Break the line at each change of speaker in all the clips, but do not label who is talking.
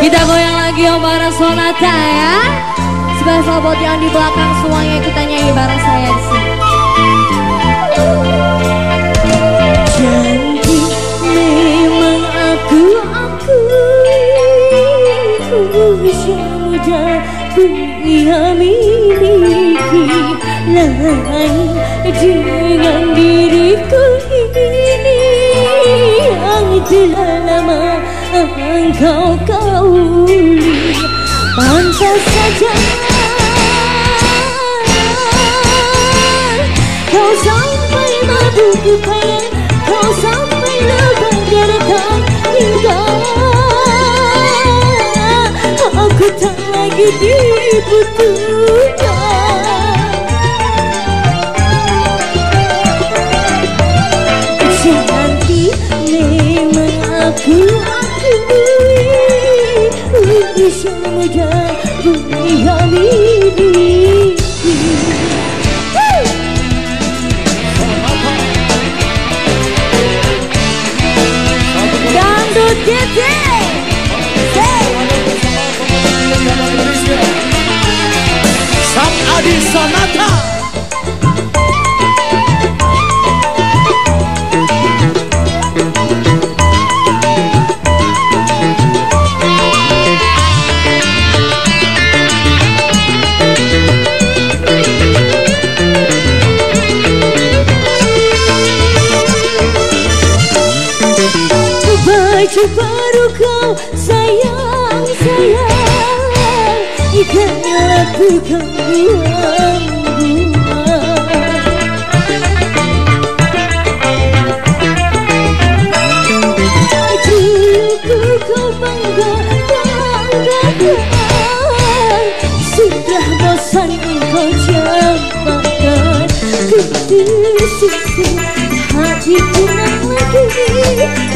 Kita goyang lagi om bareng Sonata ya. Spesial buat yang di belakang semuanya ikutan nyanyi bareng saya di sini.
Janji memang aku aku muda dunia miliki Lain dengan diriku ini. Yang telah lama engkau kauli Pantas saja Kau sampai mabuk upaya Kau sampai lebah daratan hingga Aku tak lagi dibutuhkan Baju baru kau sayang sayang Ikannya lakukan buang-buang Dulu kau bangga banggakan Sudah bosan kau campakkan Kedua sisi hati tenang lagi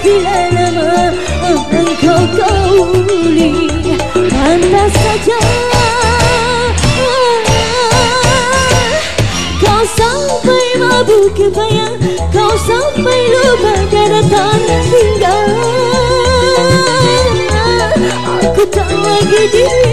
Telah lama engkau kauli Pantas saja. Kau sampai mabuk kebayang Kau sampai lupa daratan hingga Aku tak lagi dibutuhkan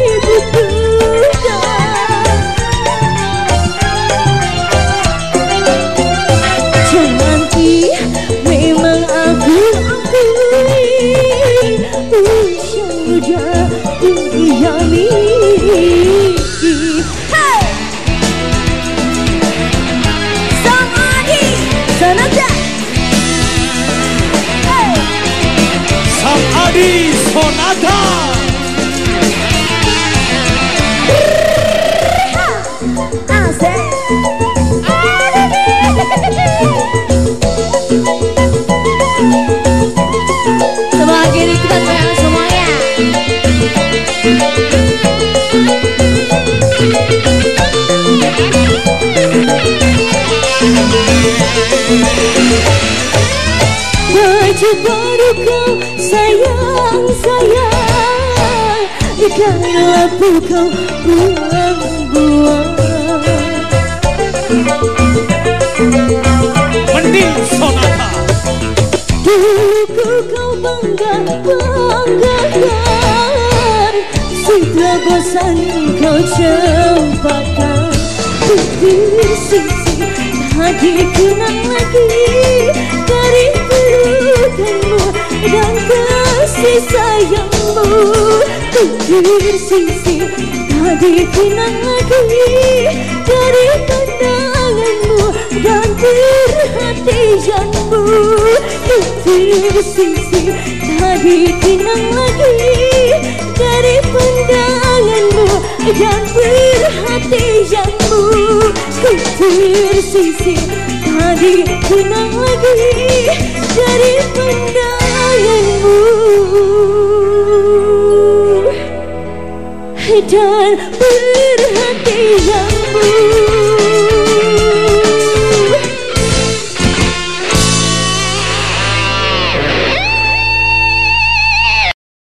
Ikan lampu kau buang-buang
Mending Sonata
Dulu kau bangga banggakan Setelah bosan kau campakkan Bibir sisi hadir kenang lagi Dari pelukanmu dan kasih sayangmu Bibir sisi hadir kenang lagi Dari pandanganmu dan perhatianmu Bibir sisi hadir kenang lagi Dari pandanganmu dan perhatianmu Ku tersisi sisi Tadi hilang lagi dari pandanganmu return.